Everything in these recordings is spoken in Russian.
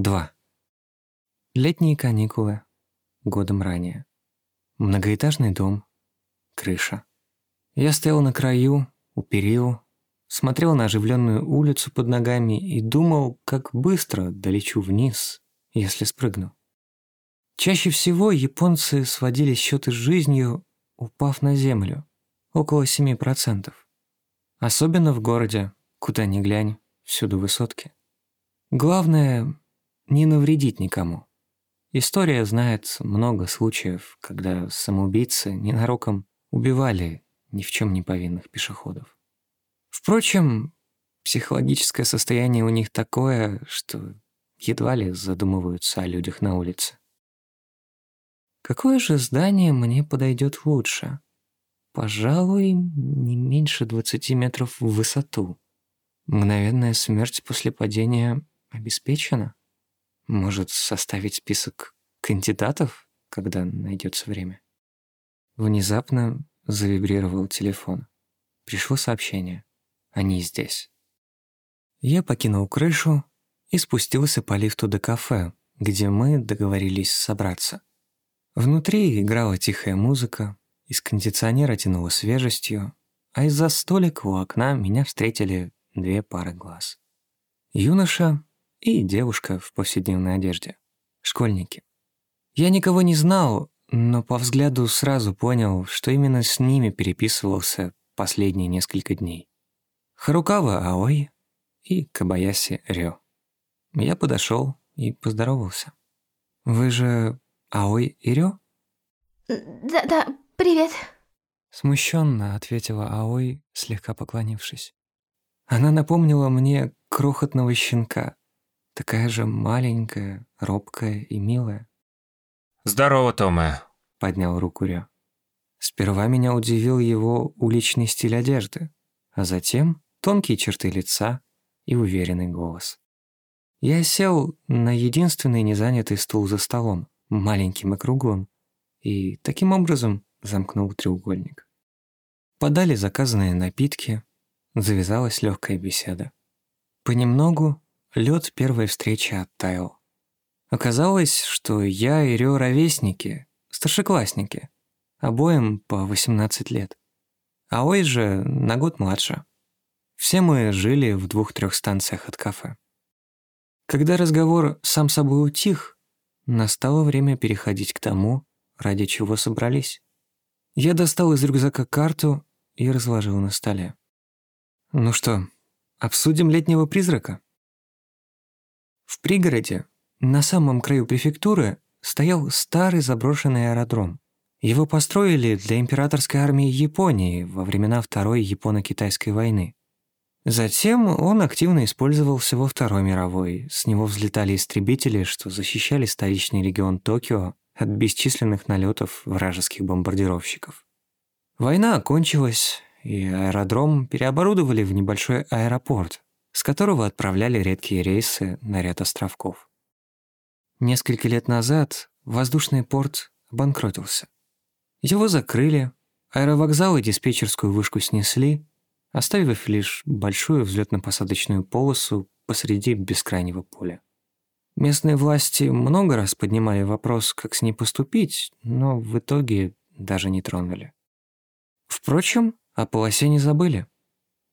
2. Летние каникулы. Годом ранее. Многоэтажный дом. Крыша. Я стоял на краю, у перил, смотрел на оживленную улицу под ногами и думал, как быстро долечу вниз, если спрыгну. Чаще всего японцы сводили счеты с жизнью, упав на землю, около 7%. Особенно в городе, куда ни глянь, всюду высотки. Главное – не навредить никому. История знает много случаев, когда самоубийцы ненароком убивали ни в чем не повинных пешеходов. Впрочем, психологическое состояние у них такое, что едва ли задумываются о людях на улице. Какое же здание мне подойдет лучше? Пожалуй, не меньше 20 метров в высоту. Мгновенная смерть после падения обеспечена? Может, составить список кандидатов, когда найдется время? Внезапно завибрировал телефон. Пришло сообщение. Они здесь. Я покинул крышу и спустился по лифту до кафе, где мы договорились собраться. Внутри играла тихая музыка, из кондиционера тянуло свежестью, а из-за столика у окна меня встретили две пары глаз. Юноша и девушка в повседневной одежде. Школьники. Я никого не знал, но по взгляду сразу понял, что именно с ними переписывался последние несколько дней. Харукава Аой и Кабаяси Рё. Я подошел и поздоровался. «Вы же Аой и Рё?» «Да-да, привет», Смущенно ответила Аой, слегка поклонившись. Она напомнила мне крохотного щенка, такая же маленькая, робкая и милая. «Здорово, Томе», — поднял руку Рё. Сперва меня удивил его уличный стиль одежды, а затем тонкие черты лица и уверенный голос. Я сел на единственный незанятый стул за столом, маленьким и круглым, и таким образом замкнул треугольник. Подали заказанные напитки, завязалась легкая беседа. Понемногу лед первой встречи оттаял. Оказалось, что я и Рё ровесники, старшеклассники, обоим по 18 лет. А Ой же на год младше. Все мы жили в двух-трех станциях от кафе. Когда разговор сам собой утих, настало время переходить к тому, ради чего собрались. Я достал из рюкзака карту и разложил на столе. Ну что, обсудим летнего призрака? В пригороде, на самом краю префектуры, стоял старый заброшенный аэродром. Его построили для императорской армии Японии во времена Второй Японо-Китайской войны. Затем он активно использовался во Второй мировой. С него взлетали истребители, что защищали столичный регион Токио от бесчисленных налетов вражеских бомбардировщиков. Война окончилась, и аэродром переоборудовали в небольшой аэропорт, с которого отправляли редкие рейсы на ряд островков. Несколько лет назад воздушный порт обанкротился. Его закрыли, аэровокзал и диспетчерскую вышку снесли, оставив лишь большую взлетно-посадочную полосу посреди бескрайнего поля. Местные власти много раз поднимали вопрос, как с ней поступить, но в итоге даже не тронули. Впрочем, о полосе не забыли.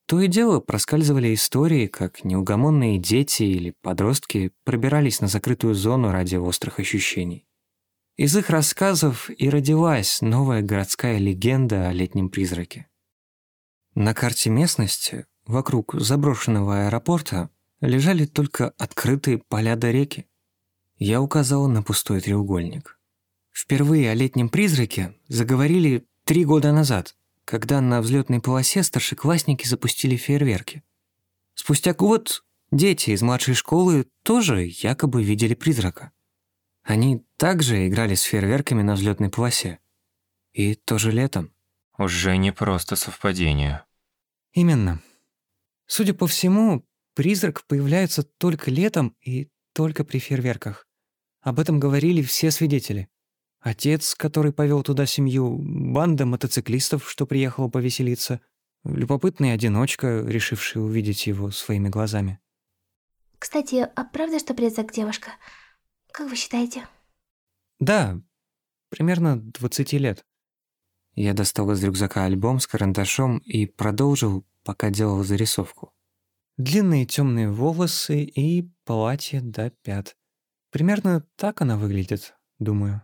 То и дело проскальзывали истории, как неугомонные дети или подростки пробирались на закрытую зону ради острых ощущений. Из их рассказов и родилась новая городская легенда о летнем призраке. На карте местности, вокруг заброшенного аэропорта, лежали только открытые поля до реки. Я указал на пустой треугольник. Впервые о летнем призраке заговорили три года назад – когда на взлетной полосе старшеклассники запустили фейерверки. Спустя год дети из младшей школы тоже якобы видели призрака. Они также играли с фейерверками на взлетной полосе. И тоже летом. Уже не просто совпадение. Именно. Судя по всему, призрак появляется только летом и только при фейерверках. Об этом говорили все свидетели. Отец, который повел туда семью, банда мотоциклистов, что приехала повеселиться, любопытный одиночка, решивший увидеть его своими глазами. Кстати, а правда, что призрак девушка? Как вы считаете? Да, примерно 20 лет. Я достал из рюкзака альбом с карандашом и продолжил, пока делал зарисовку. Длинные темные волосы и платье до пят. Примерно так она выглядит, думаю.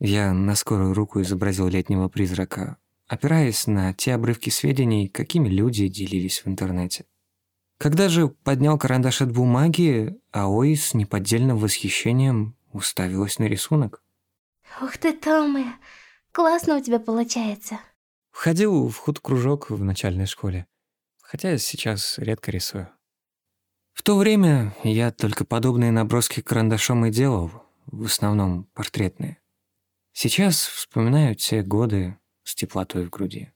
Я на скорую руку изобразил летнего призрака, опираясь на те обрывки сведений, какими люди делились в интернете. Когда же поднял карандаш от бумаги, Аой с неподдельным восхищением уставилась на рисунок. Ух ты, Тома, классно у тебя получается. Входил в худкружок в начальной школе, хотя сейчас редко рисую. В то время я только подобные наброски карандашом и делал, в основном портретные. Сейчас вспоминаю те годы с теплотой в груди.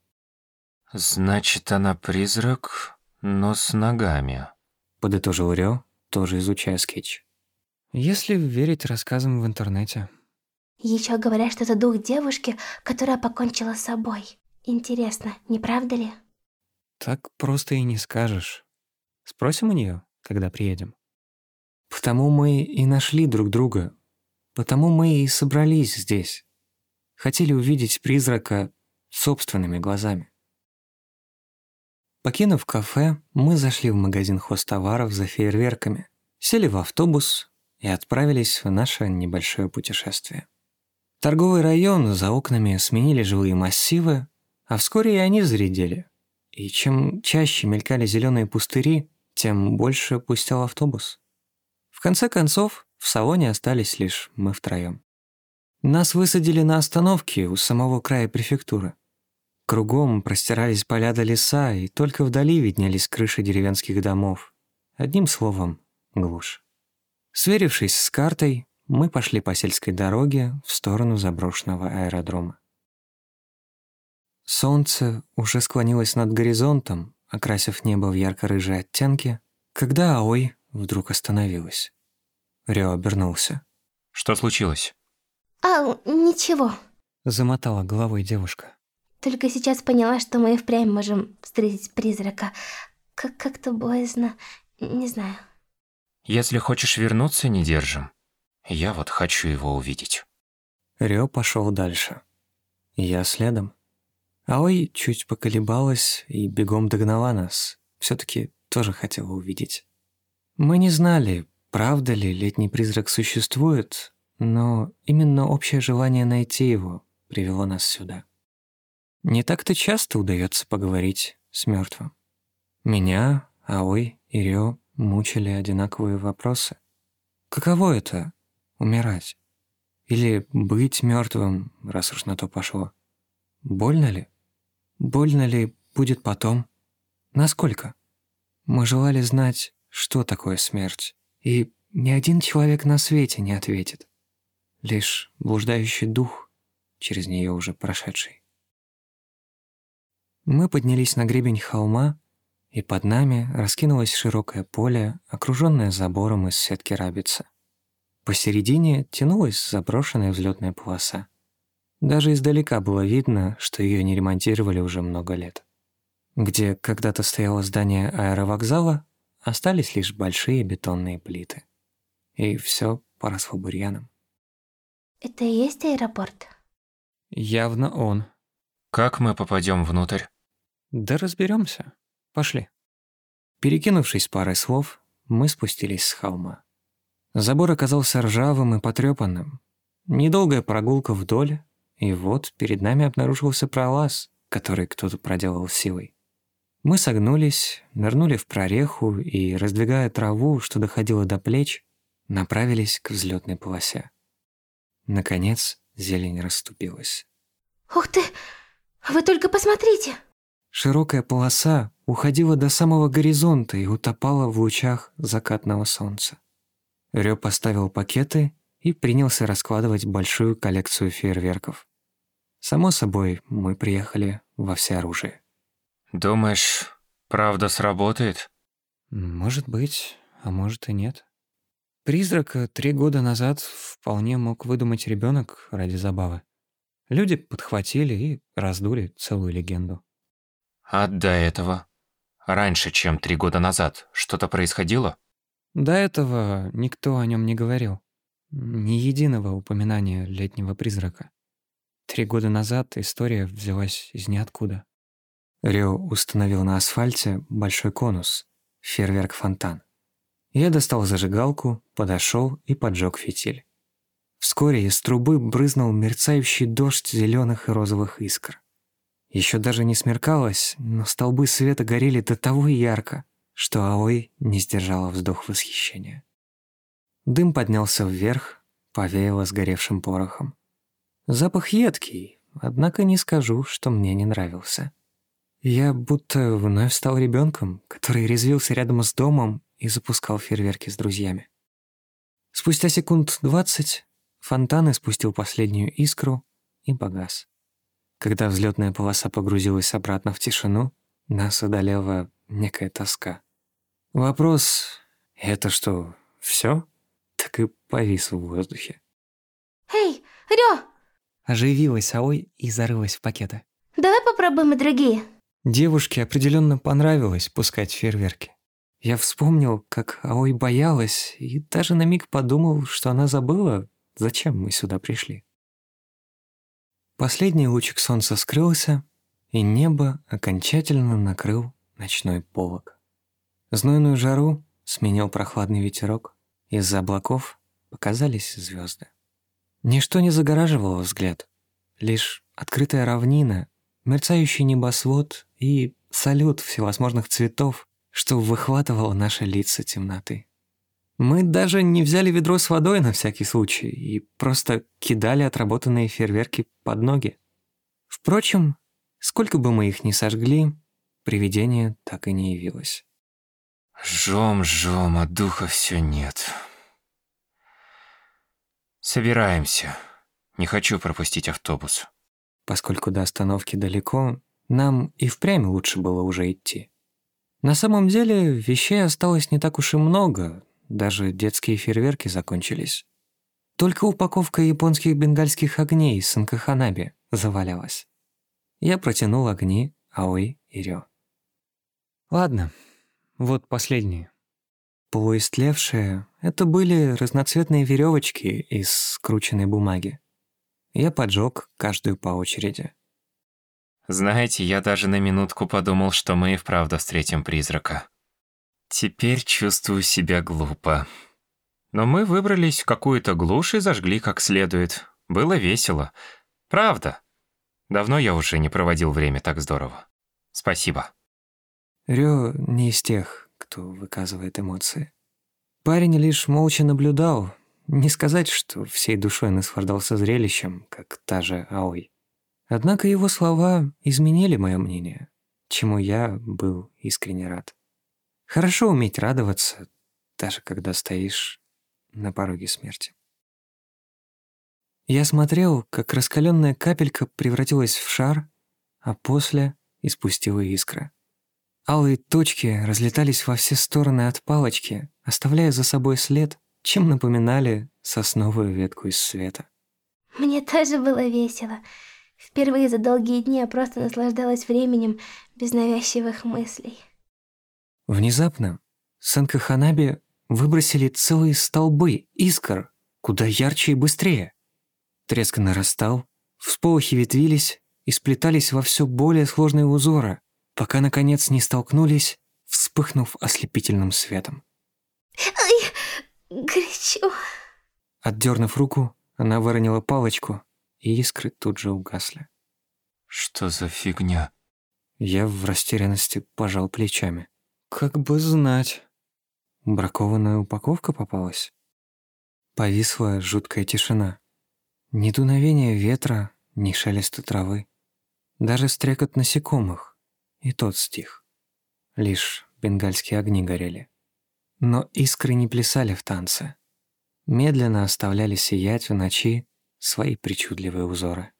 Значит, она призрак, но с ногами. Подытожил Рё, тоже изучая скетч. Если верить рассказам в интернете. Еще говорят, что это дух девушки, которая покончила с собой. Интересно, не правда ли? Так просто и не скажешь. Спросим у нее, когда приедем. Потому мы и нашли друг друга. Потому мы и собрались здесь. Хотели увидеть призрака собственными глазами. Покинув кафе, мы зашли в магазин хозтоваров за фейерверками, сели в автобус и отправились в наше небольшое путешествие. Торговый район за окнами сменили жилые массивы, а вскоре и они заредели. И чем чаще мелькали зеленые пустыри, тем больше пустел автобус. В конце концов, в салоне остались лишь мы втроем. Нас высадили на остановке у самого края префектуры. Кругом простирались поля до леса, и только вдали виднелись крыши деревенских домов. Одним словом, глушь. Сверившись с картой, мы пошли по сельской дороге в сторону заброшенного аэродрома. Солнце уже склонилось над горизонтом, окрасив небо в ярко-рыжие оттенки, когда Аой вдруг остановилась. Рё обернулся. Что случилось? А, ничего. Замотала головой девушка. Только сейчас поняла, что мы и впрямь можем встретить призрака. Как- как-то боязно. Не знаю. Если хочешь вернуться, не держим. Я вот хочу его увидеть. Рё пошел дальше. Я следом. Аой чуть поколебалась и бегом догнала нас. все таки тоже хотела увидеть. Мы не знали, правда ли летний призрак существует, но именно общее желание найти его привело нас сюда. Не так-то часто удается поговорить с мертвым. Меня, Аой и Рё мучили одинаковые вопросы. Каково это — умирать? Или быть мертвым, раз уж на то пошло? Больно ли? Больно ли будет потом? Насколько? Мы желали знать, что такое смерть, и ни один человек на свете не ответит. Лишь блуждающий дух, через нее уже прошедший. Мы поднялись на гребень холма, и под нами раскинулось широкое поле, окруженное забором из сетки рабица. Посередине тянулась заброшенная взлетная полоса. Даже издалека было видно, что ее не ремонтировали уже много лет. Где когда-то стояло здание аэровокзала, остались лишь большие бетонные плиты. И все поросло бурьяном. Это и есть аэропорт? Явно он. Как мы попадем внутрь? Да разберемся. Пошли. Перекинувшись парой слов, мы спустились с холма. Забор оказался ржавым и потрепанным. Недолгая прогулка вдоль, и вот перед нами обнаружился пролаз, который кто-то проделал силой. Мы согнулись, нырнули в прореху и, раздвигая траву, что доходило до плеч, направились к взлетной полосе. Наконец, зелень расступилась. Ух ты! Вы только посмотрите! Широкая полоса уходила до самого горизонта и утопала в лучах закатного солнца. Рё поставил пакеты и принялся раскладывать большую коллекцию фейерверков. Само собой, мы приехали во всеоружие. Думаешь, правда сработает? Может быть, а может и нет. Призрака три года назад вполне мог выдумать ребенок ради забавы. Люди подхватили и раздули целую легенду. А до этого? Раньше, чем три года назад, что-то происходило? До этого никто о нем не говорил. Ни единого упоминания летнего призрака. Три года назад история взялась из ниоткуда. Рио установил на асфальте большой конус, фейерверк-фонтан. Я достал зажигалку, подошел и поджег фитиль. Вскоре из трубы брызнул мерцающий дождь зеленых и розовых искр. Еще даже не смеркалось, но столбы света горели до того ярко, что Аой не сдержала вздох восхищения. Дым поднялся вверх, повеяло сгоревшим порохом. Запах едкий, однако не скажу, что мне не нравился. Я будто вновь стал ребенком, который резвился рядом с домом и запускал фейерверки с друзьями. Спустя секунд двадцать фонтан испустил последнюю искру и погас. Когда взлетная полоса погрузилась обратно в тишину, нас одолела некая тоска. Вопрос «это что, все? так и повис в воздухе. Эй, Рё! Оживилась Аой и зарылась в пакеты. Давай попробуем и другие. Девушке определенно понравилось пускать фейерверки. Я вспомнил, как Аой боялась, и даже на миг подумал, что она забыла, зачем мы сюда пришли. Последний лучик солнца скрылся, и небо окончательно накрыл ночной полог. Знойную жару сменил прохладный ветерок, из-за облаков показались звезды. Ничто не загораживало взгляд, лишь открытая равнина, мерцающий небосвод и салют всевозможных цветов, что выхватывало наши лица темноты. Мы даже не взяли ведро с водой на всякий случай и просто кидали отработанные фейерверки под ноги. Впрочем, сколько бы мы их ни сожгли, привидение так и не явилось. Жжем, жжем, а духа все нет. Собираемся. Не хочу пропустить автобус. Поскольку до остановки далеко, нам и впрямь лучше было уже идти. На самом деле, вещей осталось не так уж и много, даже детские фейерверки закончились. Только упаковка японских бенгальских огней с Анкаханаби завалялась. Я протянул огни Аой и Рё. Ладно, вот последние. Полуистлевшие — это были разноцветные веревочки из скрученной бумаги. Я поджег каждую по очереди. Знаете, я даже на минутку подумал, что мы и вправду встретим призрака. Теперь чувствую себя глупо. Но мы выбрались в какую-то глушь и зажгли как следует. Было весело. Правда. Давно я уже не проводил время так здорово. Спасибо. Рё не из тех, кто выказывает эмоции. Парень лишь молча наблюдал. Не сказать, что всей душой наслаждался зрелищем, как та же Аой. Однако его слова изменили мое мнение, чему я был искренне рад. Хорошо уметь радоваться, даже когда стоишь на пороге смерти. Я смотрел, как раскаленная капелька превратилась в шар, а после испустила искра. Алые точки разлетались во все стороны от палочки, оставляя за собой след, чем напоминали сосновую ветку из света. Мне тоже было весело. Впервые за долгие дни я просто наслаждалась временем без навязчивых мыслей. Внезапно Сэнка Ханаби выбросили целые столбы искр, куда ярче и быстрее. Треск нарастал, всполохи ветвились и сплетались во все более сложные узоры, пока, наконец, не столкнулись, вспыхнув ослепительным светом. Ай, горячо. Отдернув руку, она выронила палочку, и искры тут же угасли. Что за фигня? Я в растерянности пожал плечами. Как бы знать. Бракованная упаковка попалась? Повисла жуткая тишина. Ни дуновения ветра, ни шелеста травы. Даже стрекот насекомых. И тот стих. Лишь бенгальские огни горели. Но искры не плясали в танце. Медленно оставляли сиять в ночи свои причудливые узоры.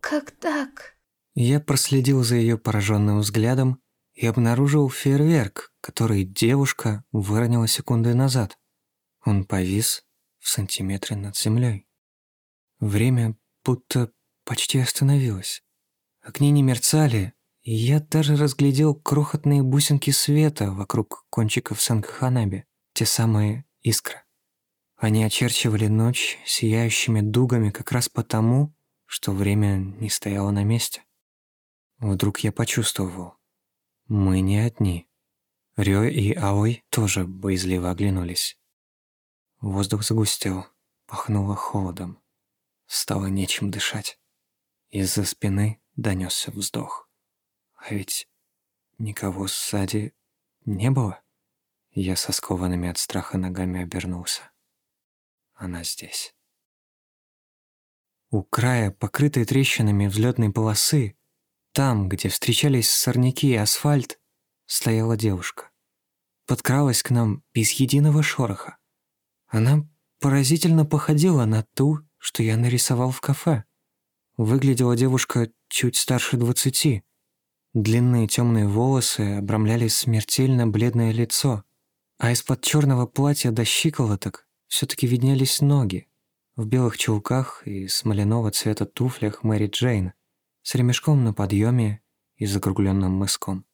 Как так? Я проследил за ее пораженным взглядом и обнаружил фейерверк, который девушка выронила секунды назад. Он повис в сантиметре над землей. Время будто почти остановилось. Огни не мерцали, и я даже разглядел крохотные бусинки света вокруг кончиков Санкаханаби. те самые искры. Они очерчивали ночь сияющими дугами как раз потому, что время не стояло на месте. Вдруг я почувствовал, мы не одни. Рё и Аой тоже боязливо оглянулись. Воздух загустел, пахнуло холодом. Стало нечем дышать. Из-за спины донесся вздох. А ведь никого сзади не было. Я со скованными от страха ногами обернулся. Она здесь. У края, покрытой трещинами взлетной полосы, там, где встречались сорняки и асфальт, стояла девушка. Подкралась к нам без единого шороха. Она поразительно походила на ту, что я нарисовал в кафе. Выглядела девушка чуть старше двадцати. Длинные темные волосы обрамляли смертельно бледное лицо, а из-под черного платья до щиколоток все-таки виднелись ноги в белых чулках и смоляного цвета туфлях Мэри Джейн с ремешком на подъеме и закругленным мыском.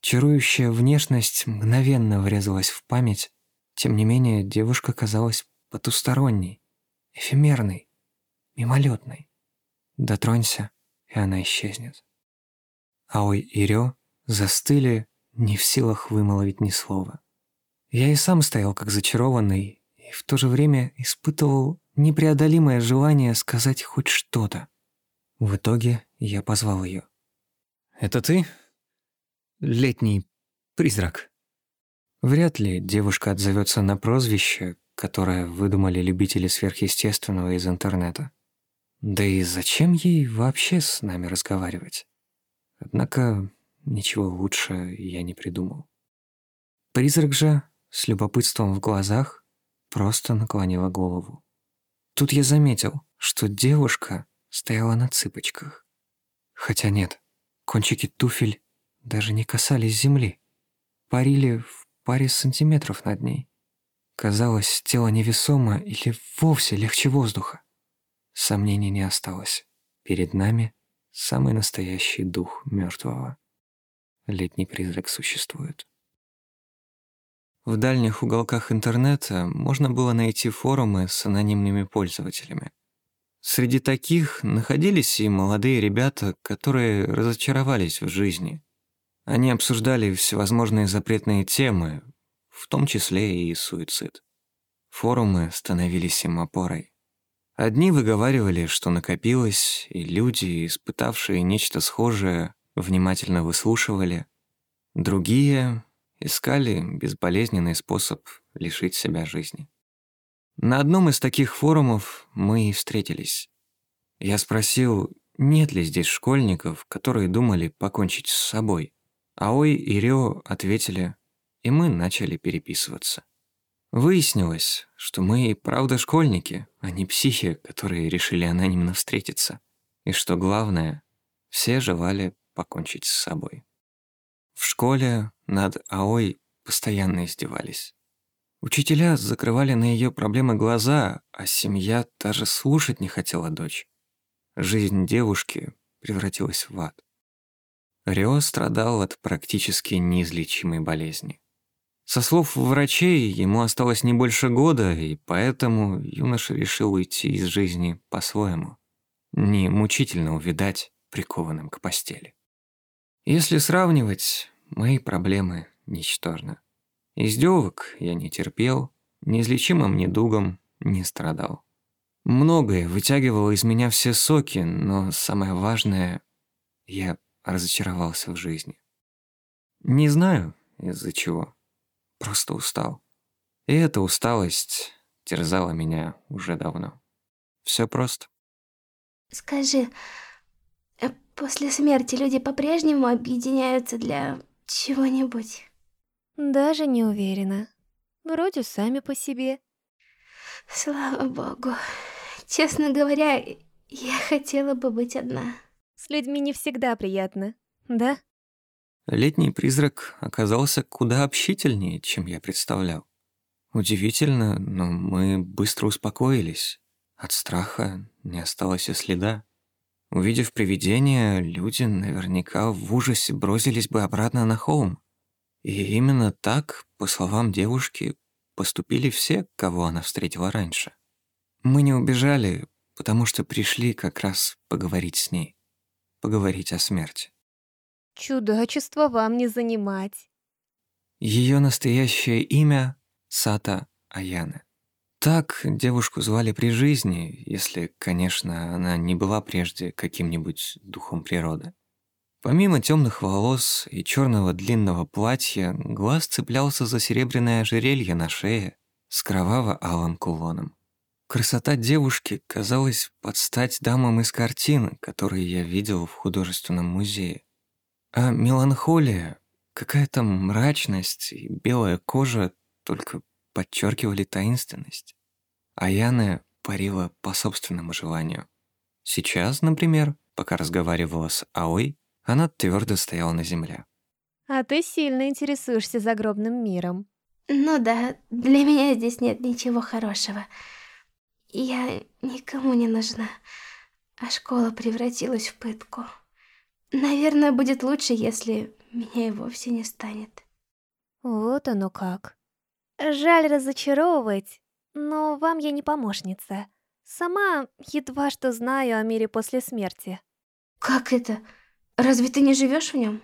Чарующая внешность мгновенно врезалась в память, тем не менее девушка казалась потусторонней, эфемерной, мимолетной. Дотронься, и она исчезнет. Аой и Рё застыли, не в силах вымолвить ни слова. Я и сам стоял как зачарованный, и в то же время испытывал непреодолимое желание сказать хоть что-то. В итоге я позвал ее. «Это ты? Летний призрак?» Вряд ли девушка отзовется на прозвище, которое выдумали любители сверхъестественного из интернета. Да и зачем ей вообще с нами разговаривать? Однако ничего лучше я не придумал. Призрак же, с любопытством в глазах, просто наклонила голову. Тут я заметил, что девушка стояла на цыпочках. Хотя нет, кончики туфель даже не касались земли. Парили в паре сантиметров над ней. Казалось, тело невесомо или вовсе легче воздуха. Сомнений не осталось. Перед нами самый настоящий дух мертвого. Летний призрак существует. В дальних уголках интернета можно было найти форумы с анонимными пользователями. Среди таких находились и молодые ребята, которые разочаровались в жизни. Они обсуждали всевозможные запретные темы, в том числе и суицид. Форумы становились им опорой. Одни выговаривали, что накопилось, и люди, испытавшие нечто схожее, внимательно выслушивали. Другие искали безболезненный способ лишить себя жизни. На одном из таких форумов мы и встретились. Я спросил, нет ли здесь школьников, которые думали покончить с собой. Аой и Рио ответили, и мы начали переписываться. Выяснилось, что мы и правда школьники, а не психи, которые решили анонимно встретиться. И что главное, все желали покончить с собой. В школе над Аой постоянно издевались. Учителя закрывали на ее проблемы глаза, а семья даже слушать не хотела дочь. Жизнь девушки превратилась в ад. Рио страдал от практически неизлечимой болезни. Со слов врачей, ему осталось не больше года, и поэтому юноша решил уйти из жизни по-своему. Не мучительно увидать прикованным к постели. Если сравнивать, мои проблемы ничтожны. Издевок я не терпел, неизлечимым недугом не страдал. Многое вытягивало из меня все соки, но самое важное — я разочаровался в жизни. Не знаю, из-за чего. Просто устал. И эта усталость терзала меня уже давно. Все просто. Скажи, э, после смерти люди по-прежнему объединяются для чего-нибудь? Даже не уверена. Вроде сами по себе. Слава богу. Честно говоря, я хотела бы быть одна. С людьми не всегда приятно, да? Летний призрак оказался куда общительнее, чем я представлял. Удивительно, но мы быстро успокоились. От страха не осталось и следа. Увидев привидение, люди наверняка в ужасе бросились бы обратно на холм. И именно так, по словам девушки, поступили все, кого она встретила раньше. Мы не убежали, потому что пришли как раз поговорить с ней. Поговорить о смерти. Чудачество вам не занимать. Ее настоящее имя — Сата Аяны. Так девушку звали при жизни, если, конечно, она не была прежде каким-нибудь духом природы. Помимо темных волос и черного длинного платья, глаз цеплялся за серебряное ожерелье на шее с кроваво-алым кулоном. Красота девушки казалась под стать дамам из картин, которые я видел в художественном музее. А меланхолия, какая-то мрачность и белая кожа только подчеркивали таинственность. А Яна парила по собственному желанию. Сейчас, например, пока разговаривала с Аой, она твердо стояла на земле. А ты сильно интересуешься загробным миром. Ну да, для меня здесь нет ничего хорошего. Я никому не нужна, а школа превратилась в пытку. Наверное, будет лучше, если меня и вовсе не станет. Вот оно как. Жаль разочаровывать, но вам я не помощница. Сама едва что знаю о мире после смерти. Как это? Разве ты не живешь в нем?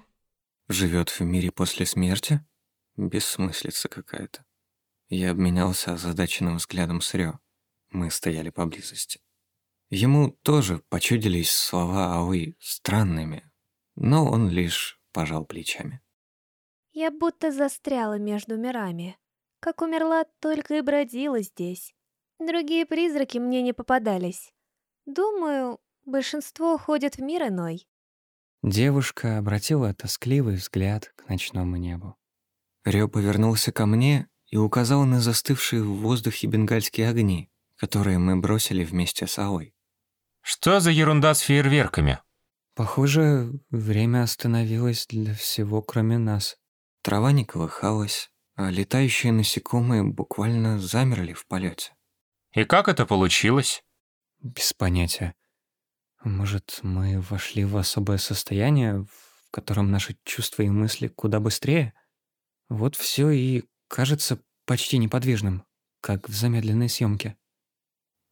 Живет в мире после смерти? Бессмыслица какая-то. Я обменялся озадаченным взглядом с Рё. Мы стояли поблизости. Ему тоже почудились слова Ауи странными, но он лишь пожал плечами. Я будто застряла между мирами. Как умерла, только и бродила здесь. Другие призраки мне не попадались. Думаю, большинство уходят в мир иной. Девушка обратила тоскливый взгляд к ночному небу. Рё повернулся ко мне и указал на застывшие в воздухе бенгальские огни, которые мы бросили вместе с Аой. Что за ерунда с фейерверками? Похоже, время остановилось для всего, кроме нас. Трава не колыхалась, а летающие насекомые буквально замерли в полете. И как это получилось? Без понятия. Может, мы вошли в особое состояние, в котором наши чувства и мысли куда быстрее? Вот все и кажется почти неподвижным, как в замедленной съемке.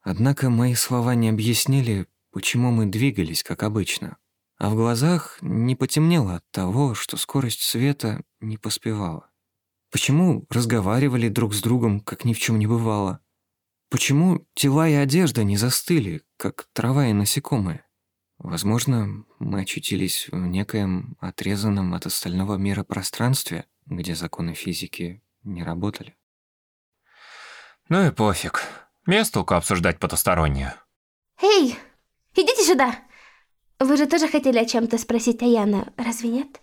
Однако мои слова не объяснили, почему мы двигались, как обычно, а в глазах не потемнело от того, что скорость света не поспевала. Почему разговаривали друг с другом, как ни в чем не бывало? Почему тела и одежда не застыли, как трава и насекомые? Возможно, мы очутились в некоем отрезанном от остального мира пространстве, где законы физики не работали. Ну и пофиг. Без толку обсуждать потустороннее. Эй, идите сюда! Вы же тоже хотели о чем-то спросить Аяна, разве нет?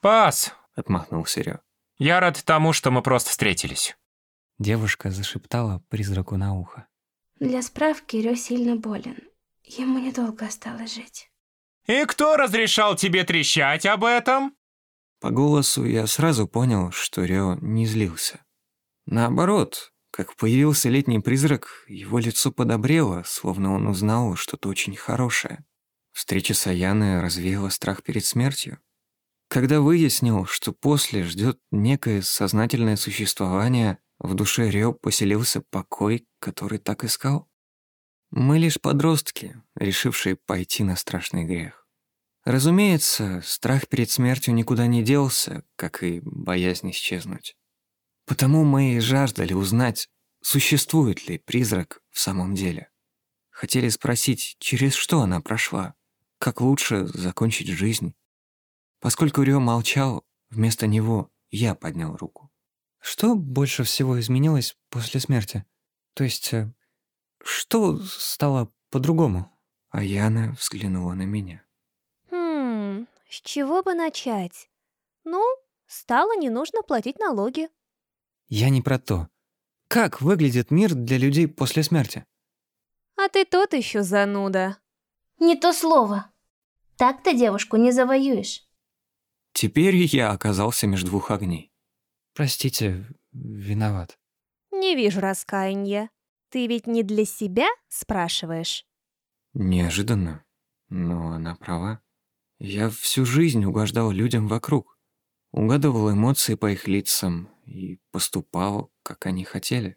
Пас! Отмахнулся Рё. Я рад тому, что мы просто встретились. Девушка зашептала призраку на ухо. Для справки, Рё сильно болен. Ему недолго осталось жить. И кто разрешал тебе трещать об этом? По голосу я сразу понял, что Рё не злился. Наоборот, как появился летний призрак, его лицо подобрело, словно он узнал что-то очень хорошее. Встреча с Аяной развеяла страх перед смертью. Когда выяснил, что после ждет некое сознательное существование, в душе Рё поселился покой, который так искал. Мы лишь подростки, решившие пойти на страшный грех. Разумеется, страх перед смертью никуда не делся, как и боязнь исчезнуть. Потому мы и жаждали узнать, существует ли призрак в самом деле. Хотели спросить, через что она прошла, как лучше закончить жизнь. Поскольку Рё молчал, вместо него я поднял руку. Что больше всего изменилось после смерти? То есть, э, что стало по-другому? А Яна взглянула на меня. Хм, с чего бы начать? Ну, стало не нужно платить налоги. Я не про то. Как выглядит мир для людей после смерти? А ты тот еще зануда. Не то слово. Так-то девушку не завоюешь. Теперь я оказался между двух огней. Простите, виноват. Не вижу раскаяния. Ты ведь не для себя спрашиваешь? Неожиданно, но она права. Я всю жизнь угождал людям вокруг. Угадывал эмоции по их лицам и поступал, как они хотели.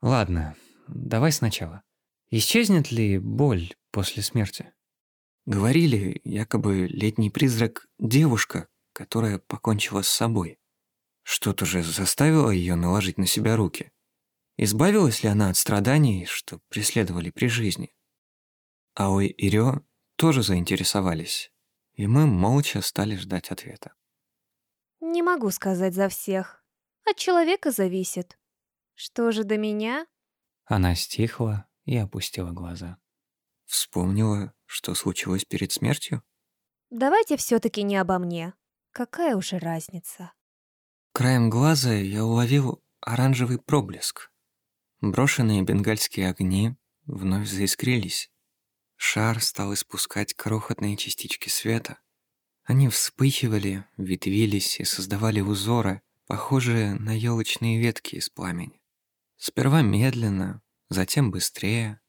Ладно, давай сначала. Исчезнет ли боль после смерти? Говорили, якобы летний призрак – девушка, которая покончила с собой. Что-то же заставило ее наложить на себя руки. Избавилась ли она от страданий, что преследовали при жизни? Аой и Рё тоже заинтересовались, и мы молча стали ждать ответа. Не могу сказать за всех. От человека зависит. Что же до меня? Она стихла и опустила глаза. Вспомнила, что случилось перед смертью? Давайте все-таки не обо мне. Какая уже разница? Краем глаза я уловил оранжевый проблеск. Брошенные бенгальские огни вновь заискрились. Шар стал испускать крохотные частички света. Они вспыхивали, ветвились и создавали узоры, похожие на елочные ветки из пламени. Сперва медленно, затем быстрее,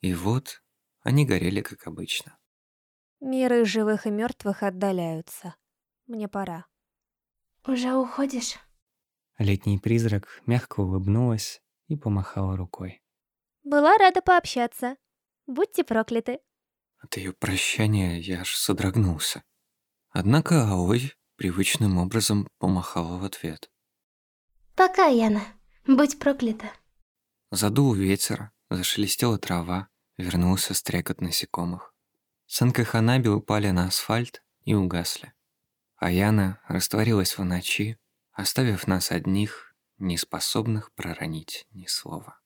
и вот они горели, как обычно. Миры живых и мертвых отдаляются. Мне пора. Уже уходишь? Летний призрак мягко улыбнулась и помахала рукой. Была рада пообщаться. Будьте прокляты. От ее прощания я аж содрогнулся. Однако Аой привычным образом помахала в ответ. Пока, Яна. Будь проклята. Задул ветер, зашелестела трава, вернулся стрекот насекомых. Санка Ханаби упали на асфальт и угасли. А Яна растворилась в ночи, оставив нас одних, неспособных проронить ни слова.